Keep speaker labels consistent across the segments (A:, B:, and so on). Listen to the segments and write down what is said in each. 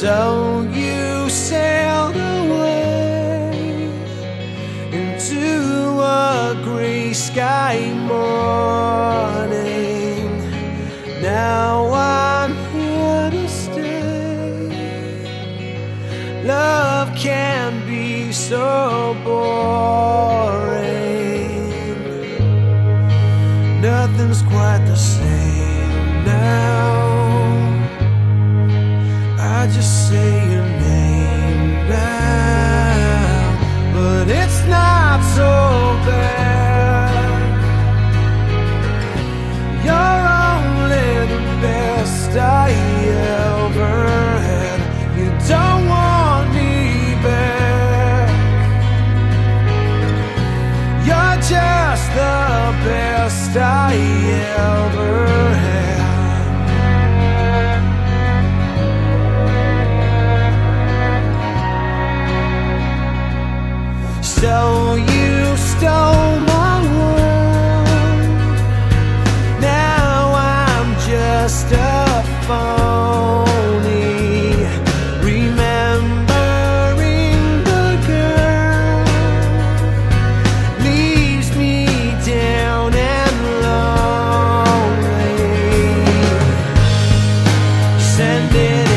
A: So you sailed away into a grey sky morning. Now I'm here to stay. Love can be so boring. I ever had. So you stole my world. Now I'm just a send it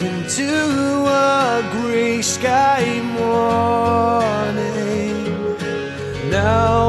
A: into a gray sky morning. Now